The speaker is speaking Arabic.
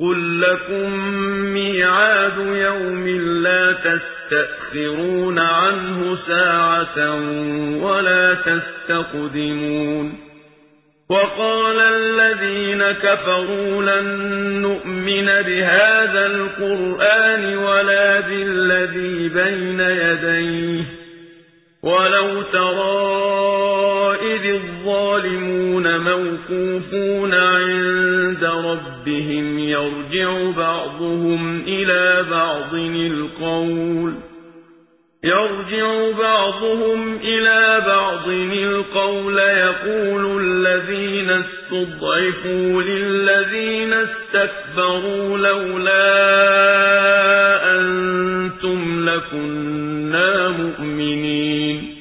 قل لكم ميعاد يوم لا تستأخرون عنه ساعة ولا تستقدمون وقال الذين كفروا لن نؤمن بهذا القرآن ولا بالذي بين يديه ولو ترى إذ الظالمون موقوفون عند ربهم يرجع بعضهم إلى بعض القول يرجع بعضهم إلى بعض القول يقول الذين استضعفوا للذين استكبروا لولا